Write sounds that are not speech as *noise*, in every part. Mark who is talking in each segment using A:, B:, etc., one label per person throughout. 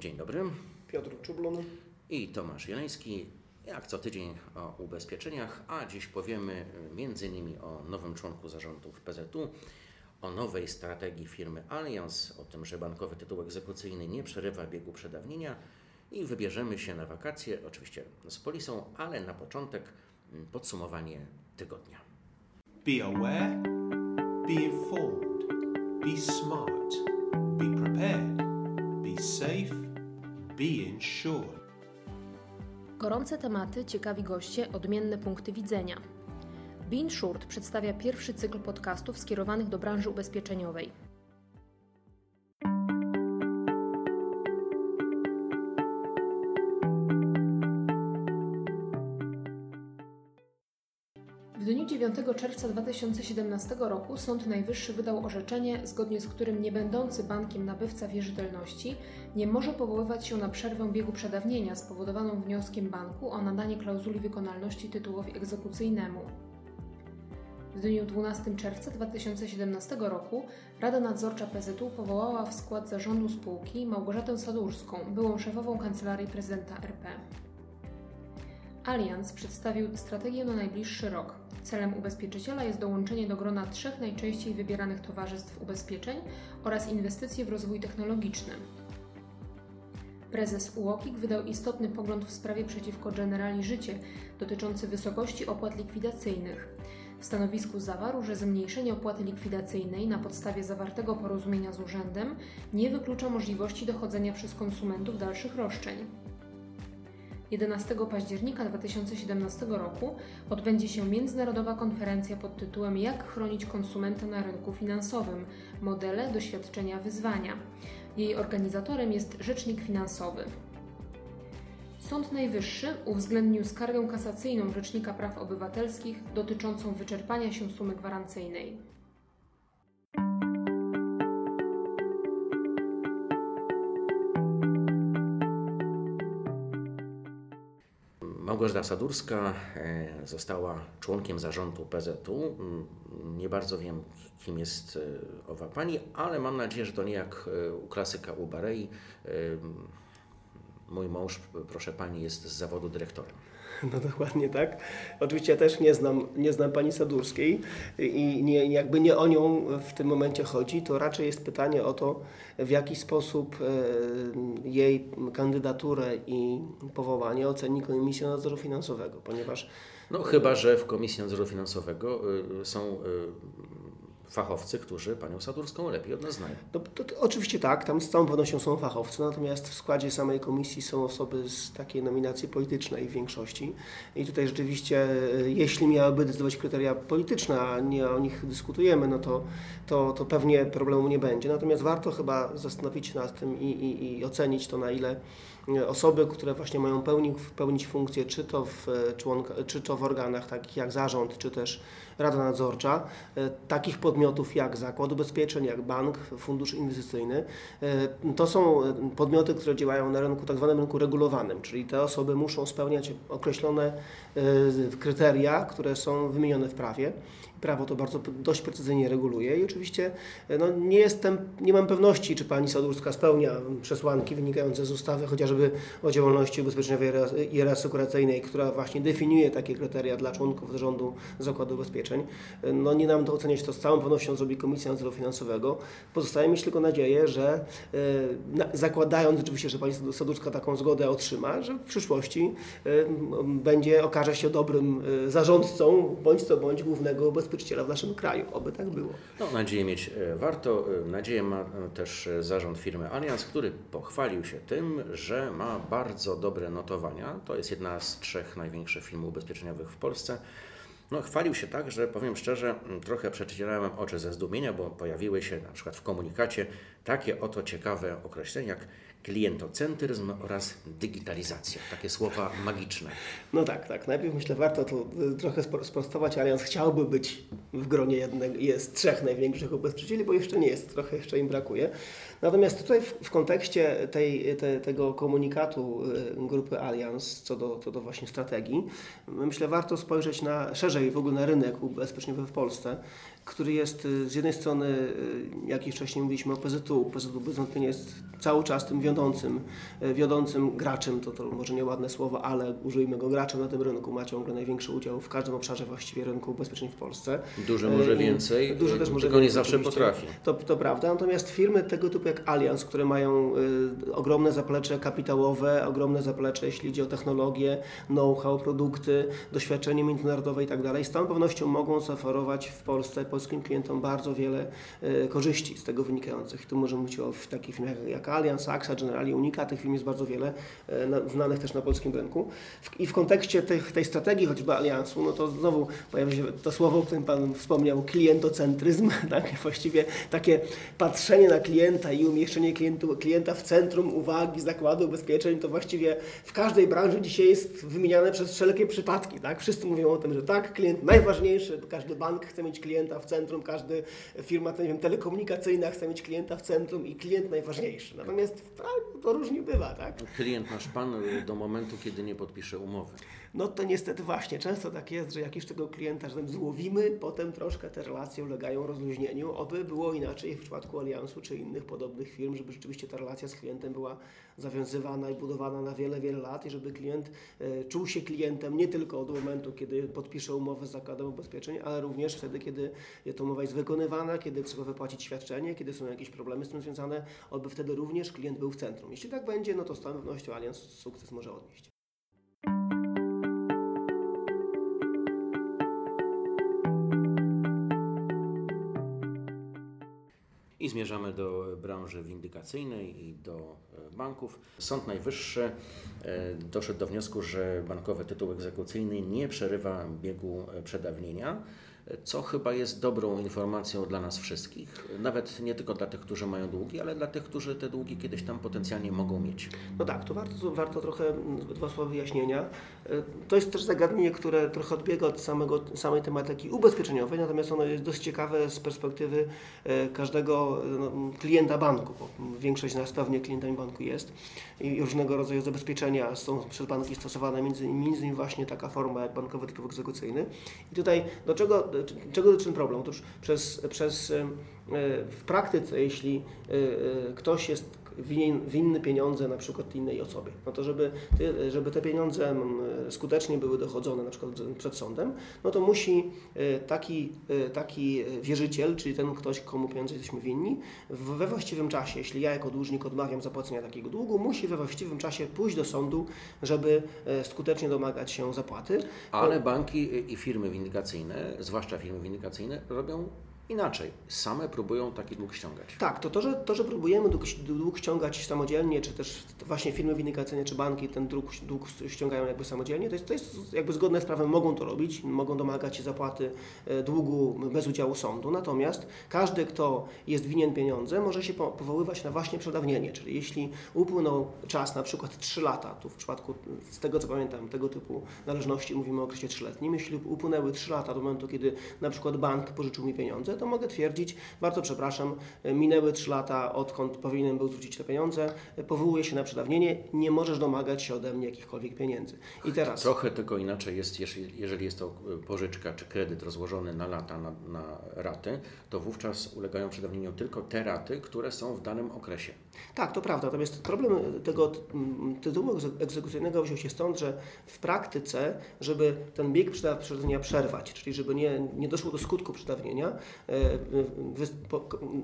A: Dzień dobry.
B: Piotr Czublon.
A: I Tomasz Jeleński. Jak co tydzień o ubezpieczeniach, a dziś powiemy m.in. o nowym członku zarządu w PZU, o nowej strategii firmy Allianz, o tym, że bankowy tytuł egzekucyjny nie przerywa biegu przedawnienia i wybierzemy się na wakacje, oczywiście z polisą, ale na początek podsumowanie tygodnia.
C: Be aware, be informed, be smart, be prepared, be safe, be insured.
D: Gorące tematy, ciekawi goście, odmienne punkty widzenia. Bean Short przedstawia pierwszy cykl podcastów skierowanych do branży ubezpieczeniowej. W dniu 9 czerwca 2017 roku Sąd Najwyższy wydał orzeczenie, zgodnie z którym niebędący bankiem nabywca wierzytelności nie może powoływać się na przerwę biegu przedawnienia spowodowaną wnioskiem banku o nadanie klauzuli wykonalności tytułowi egzekucyjnemu. W dniu 12 czerwca 2017 roku Rada Nadzorcza PZU powołała w skład zarządu spółki Małgorzatę Sadurską, byłą szefową Kancelarii Prezydenta RP. Allianz przedstawił strategię na najbliższy rok. Celem ubezpieczyciela jest dołączenie do grona trzech najczęściej wybieranych towarzystw ubezpieczeń oraz inwestycje w rozwój technologiczny. Prezes UOKiK wydał istotny pogląd w sprawie przeciwko Generali Życie dotyczący wysokości opłat likwidacyjnych. W stanowisku zawarł, że zmniejszenie opłaty likwidacyjnej na podstawie zawartego porozumienia z urzędem nie wyklucza możliwości dochodzenia przez konsumentów dalszych roszczeń. 11 października 2017 roku odbędzie się międzynarodowa konferencja pod tytułem Jak chronić konsumenta na rynku finansowym modele, doświadczenia, wyzwania. Jej organizatorem jest Rzecznik Finansowy. Sąd Najwyższy uwzględnił skargę kasacyjną Rzecznika Praw Obywatelskich dotyczącą wyczerpania się sumy gwarancyjnej.
A: Małgorzata Sadurska została członkiem zarządu PZU. Nie bardzo wiem, kim jest owa pani, ale mam nadzieję, że to nie jak u klasyka u Barei. Mój mąż, proszę pani, jest z zawodu dyrektorem.
B: No dokładnie tak. Oczywiście ja też nie znam, nie znam pani Sadurskiej i nie, jakby nie o nią w tym momencie chodzi, to raczej jest pytanie o to, w jaki sposób jej kandydaturę i powołanie oceni Komisja Nadzoru Finansowego, ponieważ...
A: No chyba, że w Komisji Nadzoru Finansowego są fachowcy, którzy panią Sadurską lepiej od nas znają.
B: To, to, oczywiście tak, tam z całą pewnością są fachowcy, natomiast w składzie samej komisji są osoby z takiej nominacji politycznej w większości. I tutaj rzeczywiście, jeśli miałyby decydować kryteria polityczne, a nie o nich dyskutujemy, no to, to, to pewnie problemu nie będzie. Natomiast warto chyba zastanowić się nad tym i, i, i ocenić to, na ile osoby, które właśnie mają pełnić, pełnić funkcję, czy to, w członka, czy to w organach takich jak zarząd, czy też Rada Nadzorcza, takich podmiotów jak Zakład Ubezpieczeń, jak bank, fundusz inwestycyjny. To są podmioty, które działają na rynku tak zwanym rynku regulowanym, czyli te osoby muszą spełniać określone kryteria, które są wymienione w prawie. Prawo to bardzo dość precyzyjnie reguluje i oczywiście no, nie jestem, nie mam pewności, czy pani Sadurska spełnia przesłanki wynikające z ustawy chociażby o działalności ubezpieczeniowej i reasekuracyjnej, która właśnie definiuje takie kryteria dla członków zarządu Zakładu Ubezpieczeń. No nie nam to oceniać, to z całą pewnością zrobi Komisja Nadzoru Finansowego. Pozostaje mi tylko nadzieję, że na, zakładając oczywiście, że pani Sadurska taką zgodę otrzyma, że w przyszłości będzie, okaże się dobrym zarządcą bądź co bądź głównego ubezpieczenia ubezpieczyciela w naszym kraju. Oby tak było.
A: No, nadzieję mieć warto. Nadzieję ma też zarząd firmy Allianz, który pochwalił się tym, że ma bardzo dobre notowania. To jest jedna z trzech największych firm ubezpieczeniowych w Polsce. No, chwalił się tak, że powiem szczerze, trochę przecierałem oczy ze zdumienia, bo pojawiły się na przykład w komunikacie takie oto ciekawe określenia jak klientocentryzm oraz digitalizacja. Takie słowa magiczne.
B: No tak, tak. Najpierw myślę, warto to trochę sprostować. Allianz chciałby być w gronie jednego, jest trzech największych ubezpieczycieli, bo jeszcze nie jest, trochę jeszcze im brakuje. Natomiast tutaj w, w kontekście tej, te, tego komunikatu grupy Allianz co do, co do właśnie strategii, myślę, warto spojrzeć na szerzej w ogóle na rynek ubezpieczeniowy w Polsce. Który jest y, z jednej strony, y, jak już wcześniej mówiliśmy o PZU, PZU bez wątpienia jest cały czas tym wiodącym, y, wiodącym graczem, to, to może nieładne słowo, ale użyjmy go graczem na tym rynku, ma ciągle największy udział w każdym obszarze właściwie rynku ubezpieczeń w Polsce.
A: Duży może
B: I
A: więcej,
B: duży też może
A: tylko nie zawsze
B: oczywiście.
A: potrafi.
B: To, to prawda, natomiast firmy tego typu jak Allianz, które mają y, ogromne zaplecze kapitałowe, ogromne zaplecze, jeśli idzie o technologię, know-how, produkty, doświadczenie międzynarodowe i tak dalej, z całą pewnością mogą zaoferować w Polsce polskim klientom bardzo wiele y, korzyści z tego wynikających. Tu możemy mówić o takich firmach jak Allianz, AXA, Generali, Unica, tych firm jest bardzo wiele, na, znanych też na polskim rynku. I w kontekście tej strategii choćby Allianzu, no to znowu pojawia się to słowo, o którym Pan wspomniał, klientocentryzm, *laughs* tak? właściwie takie patrzenie na klienta i umieszczenie klientu, klienta w centrum uwagi zakładu ubezpieczeń, to właściwie w każdej branży dzisiaj jest wymieniane przez wszelkie przypadki. Tak? Wszyscy mówią o tym, że tak, klient najważniejszy, każdy bank chce mieć klienta w centrum, każda firma nie wiem, telekomunikacyjna chce mieć klienta w centrum i klient najważniejszy. Natomiast prawie to różnie bywa. Tak?
A: Klient nasz pan y, do momentu, kiedy nie podpisze umowy.
B: No to niestety właśnie, często tak jest, że jak już tego klienta że tak złowimy, potem troszkę te relacje ulegają rozluźnieniu. Oby było inaczej w przypadku Aliansu czy innych podobnych firm, żeby rzeczywiście ta relacja z klientem była zawiązywana i budowana na wiele, wiele lat i żeby klient e, czuł się klientem nie tylko od momentu, kiedy podpisze umowę z zakładem ubezpieczeń, ale również wtedy, kiedy ta umowa jest wykonywana, kiedy trzeba wypłacić świadczenie, kiedy są jakieś problemy z tym związane, oby wtedy również klient był w centrum. Jeśli tak będzie, no to z całą pewnością Allianz sukces może odnieść.
A: I zmierzamy do branży windykacyjnej i do e, banków. Sąd Najwyższy e, doszedł do wniosku, że bankowy tytuł egzekucyjny nie przerywa biegu e, przedawnienia, co chyba jest dobrą informacją dla nas wszystkich. Nawet nie tylko dla tych, którzy mają długi, ale dla tych, którzy te długi kiedyś tam potencjalnie mogą mieć.
B: No tak, to warto, warto trochę mm, dwa słowa wyjaśnienia. To jest też zagadnienie, które trochę odbiega od samego, samej tematyki ubezpieczeniowej, natomiast ono jest dość ciekawe z perspektywy każdego no, klienta banku, bo większość z nas pewnie klientami banku jest i różnego rodzaju zabezpieczenia są przez banki stosowane, między, między innymi właśnie taka forma jak bankowy tytuł egzekucyjny. I tutaj do czego, czego dotyczy problem? Otóż przez, przez w praktyce, jeśli ktoś jest winien, winny pieniądze na przykład innej osobie. No to żeby, żeby te pieniądze skutecznie były dochodzone na przykład przed sądem, no to musi e, taki, e, taki wierzyciel, czyli ten ktoś, komu pieniądze jesteśmy winni, we właściwym czasie, jeśli ja jako dłużnik odmawiam zapłacenia takiego długu, musi we właściwym czasie pójść do sądu, żeby e, skutecznie domagać się zapłaty.
A: Ale banki i firmy windykacyjne, zwłaszcza firmy windykacyjne, robią inaczej. Same próbują taki dług ściągać.
B: Tak, to to, że, to, że próbujemy dług, dług ściągać samodzielnie, czy też właśnie firmy windykacyjne, czy banki ten dług, dług ściągają jakby samodzielnie, to jest, to jest jakby zgodne z prawem, mogą to robić, mogą domagać się zapłaty e, długu bez udziału sądu, natomiast każdy, kto jest winien pieniądze, może się powoływać na właśnie przedawnienie, czyli jeśli upłynął czas, na przykład 3 lata, tu w przypadku, z tego co pamiętam, tego typu należności mówimy o okresie 3-letnim, jeśli upłynęły 3 lata do momentu, kiedy na przykład bank pożyczył mi pieniądze, to mogę twierdzić, bardzo przepraszam, minęły 3 lata, odkąd powinienem był zwrócić te pieniądze, powołuję się na przedawnienie, nie możesz domagać się ode mnie jakichkolwiek pieniędzy.
A: I teraz... Trochę tylko inaczej jest, jeżeli jest to pożyczka czy kredyt rozłożony na lata, na, na raty, to wówczas ulegają przedawnieniu tylko te raty, które są w danym okresie.
B: Tak, to prawda. Natomiast problem tego tytułu egzekucyjnego wziął się stąd, że w praktyce, żeby ten bieg przedawnienia przerwać, czyli żeby nie, nie doszło do skutku przedawnienia, e,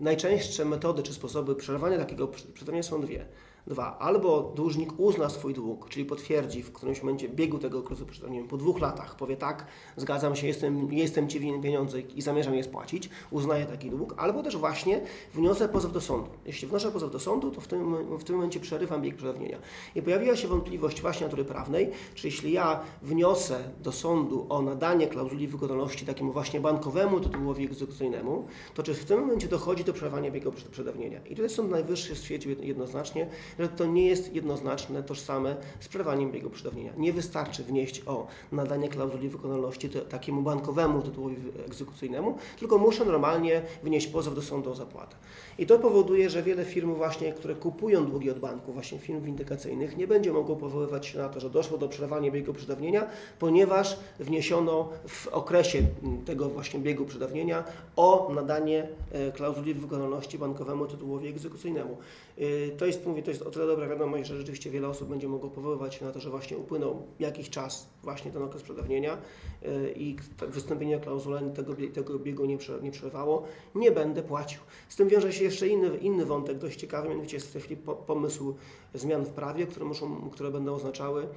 B: najczęstsze metody czy sposoby przerwania takiego przedawnienia są dwie. Dwa, albo dłużnik uzna swój dług, czyli potwierdzi w którymś momencie biegu tego okresu przedawnienia po dwóch latach, powie tak, zgadzam się, jestem, jestem Ci winien pieniądze i zamierzam je spłacić, uznaje taki dług, albo też właśnie wniosę pozew do sądu. Jeśli wnoszę pozew do sądu, to w tym, w tym momencie przerywam bieg przedawnienia. I pojawiła się wątpliwość właśnie natury prawnej, czy jeśli ja wniosę do sądu o nadanie klauzuli wykonalności takiemu właśnie bankowemu tytułowi egzekucyjnemu, to czy w tym momencie dochodzi do przerwania biegu przedawnienia. I tutaj Sąd Najwyższy stwierdził jednoznacznie, że to nie jest jednoznaczne, tożsame z przerwaniem biegu przedawnienia. Nie wystarczy wnieść o nadanie klauzuli wykonalności takiemu bankowemu tytułowi egzekucyjnemu, tylko muszę normalnie wnieść pozew do sądu o zapłatę. I to powoduje, że wiele firm właśnie, które kupują długi od banku, właśnie firm windykacyjnych, nie będzie mogło powoływać się na to, że doszło do przerwania biegu przedawnienia, ponieważ wniesiono w okresie tego właśnie biegu przedawnienia o nadanie e, klauzuli wykonalności bankowemu tytułowi egzekucyjnemu. E, to jest, mówię, to jest o tyle dobra wiadomość, że rzeczywiście wiele osób będzie mogło powoływać się na to, że właśnie upłynął jakiś czas, właśnie ten okres przedawnienia e, i wystąpienie klauzuli tego, tego biegu nie, nie przerwało, nie będę płacił. Z tym wiąże się jeszcze inny, inny wątek dość ciekawy, mianowicie jest w tej chwili pomysł zmian w prawie, które, muszą, które będą oznaczały,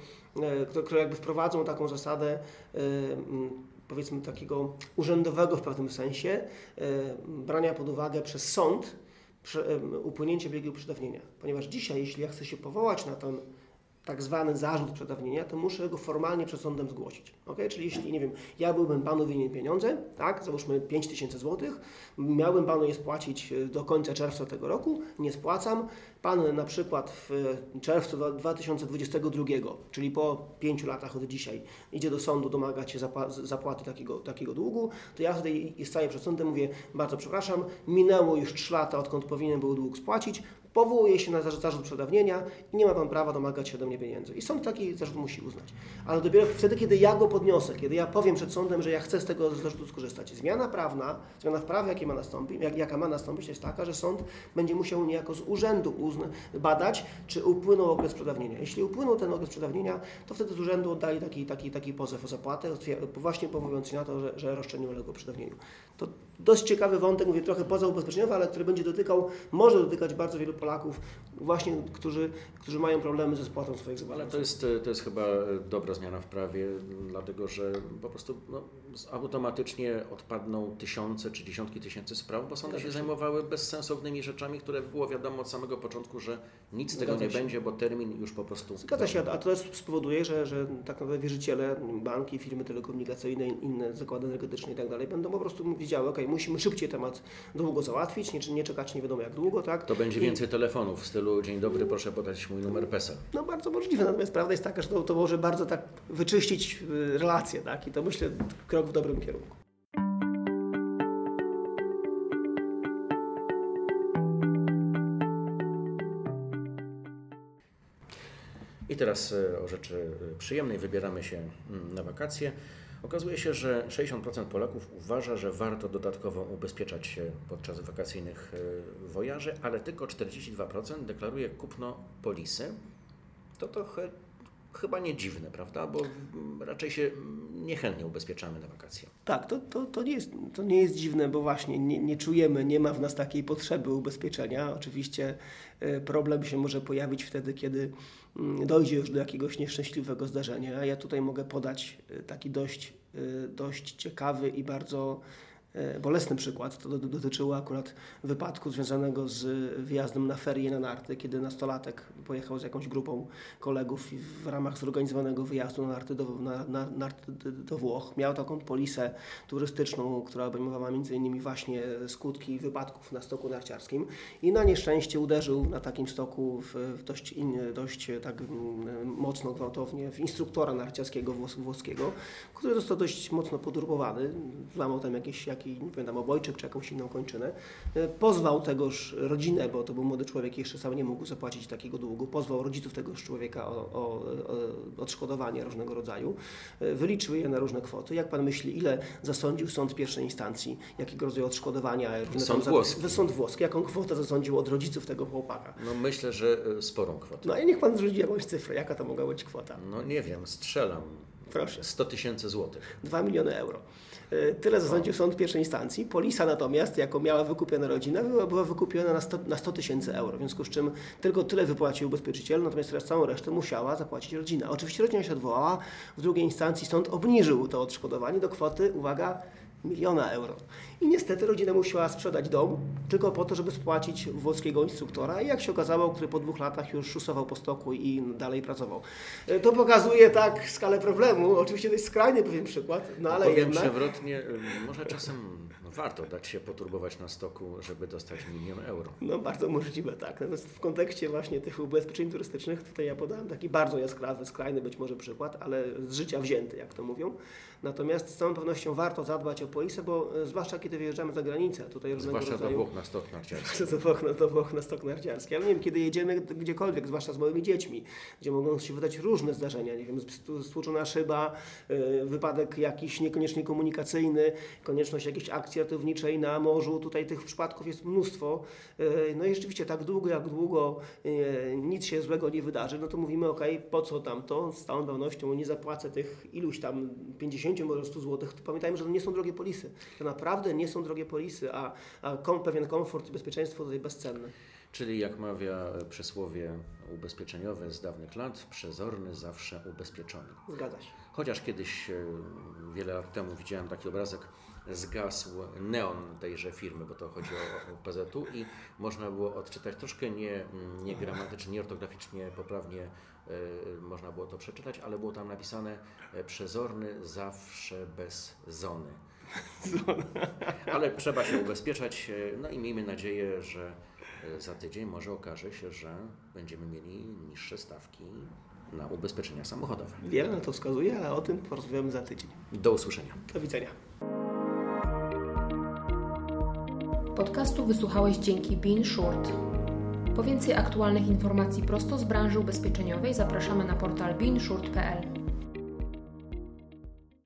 B: które, które jakby wprowadzą taką zasadę powiedzmy takiego urzędowego w pewnym sensie brania pod uwagę przez sąd upłynięcie biegu przedawnienia. Ponieważ dzisiaj, jeśli ja chcę się powołać na ten tak zwany zarzut przedawnienia, to muszę go formalnie przed sądem zgłosić. Okay? Czyli jeśli, nie wiem, ja byłbym Panu winien pieniądze, tak, załóżmy 5 tysięcy złotych, miałbym Panu je spłacić e, do końca czerwca tego roku, nie spłacam, Pan na przykład w czerwcu 2022, czyli po 5 latach od dzisiaj, idzie do sądu domagać się zapłaty takiego, takiego długu, to ja wtedy staję przed sądem, mówię, bardzo przepraszam, minęło już 3 lata, odkąd powinien był dług spłacić, powołuje się na zarzut przedawnienia i nie ma Pan prawa domagać się ode mnie pieniędzy. I sąd taki zarzut musi uznać. Ale dopiero wtedy, kiedy ja go podniosę, kiedy ja powiem przed sądem, że ja chcę z tego zarzutu skorzystać. Zmiana prawna, zmiana w prawie, jakie ma nastąpić, jak, jaka ma nastąpić, jest taka, że sąd będzie musiał niejako z urzędu uzna, badać, czy upłynął okres przedawnienia. Jeśli upłynął ten okres przedawnienia, to wtedy z urzędu oddali taki, taki, taki pozew o zapłatę, właśnie powołując się na to, że, że roszczenie uległo przedawnieniu. To dość ciekawy wątek, mówię trochę poza ubezpieczeniowy, ale który będzie dotykał, może dotykać bardzo wielu Polaków, właśnie, którzy, którzy mają problemy ze spłatą swoich zobowiązań.
A: Ale to jest, to jest chyba dobra zmiana w prawie, dlatego że po prostu no, automatycznie odpadną tysiące czy dziesiątki tysięcy spraw, bo sądy się zajmowały bezsensownymi rzeczami, które było wiadomo od samego początku, że nic z tego nie się. będzie, bo termin już po prostu...
B: Zgadza się, a to spowoduje, że, że tak naprawdę wierzyciele, banki, firmy telekomunikacyjne, inne zakłady energetyczne i tak dalej będą po prostu widziały, ok, musimy szybciej temat długo załatwić, nie, nie czekać nie wiadomo jak długo, tak?
A: To będzie więcej I... telefonów w stylu dzień dobry, proszę podać mój numer PESEL.
B: No bardzo możliwe, natomiast prawda jest taka, że to, to może bardzo tak wyczyścić y, relacje, tak? I to myślę krok w dobrym kierunku.
A: I teraz y, o rzeczy y, przyjemnej wybieramy się mm, na wakacje. Okazuje się, że 60% Polaków uważa, że warto dodatkowo ubezpieczać się podczas wakacyjnych e, wojaży, ale tylko 42% deklaruje kupno polisy. To trochę chyba nie dziwne, prawda? Bo raczej się niechętnie ubezpieczamy na wakacje.
B: Tak, to, to, to, nie, jest, to nie jest dziwne, bo właśnie nie, nie czujemy, nie ma w nas takiej potrzeby ubezpieczenia. Oczywiście e, problem się może pojawić wtedy, kiedy mm, dojdzie już do jakiegoś nieszczęśliwego zdarzenia. Ja tutaj mogę podać e, taki dość, e, dość ciekawy i bardzo bolesny przykład. To dotyczyło akurat wypadku związanego z wjazdem na ferie na narty, kiedy nastolatek pojechał z jakąś grupą kolegów i w ramach zorganizowanego wyjazdu na narty do, na, na, do Włoch miał taką polisę turystyczną, która obejmowała m.in. właśnie skutki wypadków na stoku narciarskim i na nieszczęście uderzył na takim stoku w dość, dość tak mm, mocno, gwałtownie w instruktora narciarskiego włoskiego, który został dość mocno podurbowany, złamał tam jakieś, jakieś taki, nie pamiętam, obojczyk czy jakąś inną kończynę, e, pozwał tegoż rodzinę, bo to był młody człowiek i jeszcze sam nie mógł zapłacić takiego długu, pozwał rodziców tegoż człowieka o, o, o odszkodowanie różnego rodzaju, e, wyliczyły je na różne kwoty. Jak Pan myśli, ile zasądził sąd pierwszej instancji, jakiego rodzaju odszkodowania?
A: Sąd włoski.
B: Sąd włoski. Jaką kwotę zasądził od rodziców tego chłopaka?
A: No myślę, że e, sporą kwotę.
B: No i niech Pan zrzuci jakąś cyfrę. Jaka to mogła być kwota?
A: No nie wiem, strzelam.
B: Proszę.
A: 100 tysięcy złotych.
B: 2 miliony euro. E, tyle zasądził sąd pierwszej instancji. Polisa natomiast, jako miała wykupiona rodzina, była, była wykupiona na 100, na 100 tysięcy euro, w związku z czym tylko tyle wypłacił ubezpieczyciel, natomiast teraz całą resztę musiała zapłacić rodzina. Oczywiście rodzina się odwołała, w drugiej instancji sąd obniżył to odszkodowanie do kwoty, uwaga, miliona euro. I niestety rodzina musiała sprzedać dom tylko po to, żeby spłacić włoskiego instruktora i jak się okazało, który po dwóch latach już szusował po stoku i dalej pracował. E, To pokazuje tak skalę problemu. Oczywiście to jest skrajny pewien przykład, no ale
A: Powiem
B: jednak...
A: przewrotnie, może czasem warto dać się poturbować na stoku, żeby dostać milion euro.
B: No bardzo możliwe, tak. Natomiast w kontekście właśnie tych ubezpieczeń turystycznych, tutaj ja podałem taki bardzo jaskrawy, skrajny być może przykład, ale z życia wzięty, jak to mówią. Natomiast z całą pewnością warto zadbać o polisę, bo e, zwłaszcza kiedy wyjeżdżamy za granicę, tutaj różnego
A: Zwłaszcza do
B: rodzaju...
A: Włoch na stok narciarski. *laughs*
B: do Włoch, na, do Włoch na stok narciarski. Ale nie wiem, kiedy jedziemy gdziekolwiek, zwłaszcza z małymi dziećmi, gdzie mogą się wydać różne zdarzenia, nie wiem, stłuczona szyba, y, wypadek jakiś niekoniecznie komunikacyjny, konieczność jakiejś akcji ratowniczej na morzu. Tutaj tych przypadków jest mnóstwo. Y, No i rzeczywiście tak długo, jak długo nic się złego nie wydarzy, no to mówimy, ok, po co tam to? Z całą pewnością nie zapłacę tych iluś tam 50, może 100 zł. To pamiętajmy, że to nie są drogie polisy. To naprawdę nie są drogie polisy, a, a kom, pewien komfort i bezpieczeństwo tutaj bezcenne.
A: Czyli jak mawia przysłowie ubezpieczeniowe z dawnych lat, przezorny zawsze ubezpieczony.
B: Zgadza się.
A: Chociaż kiedyś, e, wiele lat temu, widziałem taki obrazek, zgasł neon tejże firmy, bo to chodzi o, o PZU i można było odczytać troszkę nie, nie gramatycznie, nie ortograficznie, poprawnie e, można było to przeczytać, ale było tam napisane e, przezorny zawsze bez zony. *laughs* Ale trzeba się ubezpieczać, e, no i miejmy nadzieję, że za tydzień może okaże się, że będziemy mieli niższe stawki na ubezpieczenia samochodowe.
B: Wiele na to wskazuje, ale o tym porozmawiamy za tydzień.
A: Do usłyszenia.
B: Do widzenia.
D: Podcastu wysłuchałeś dzięki Bean Short. Po więcej aktualnych informacji prosto z branży ubezpieczeniowej zapraszamy na portal beanshort.pl.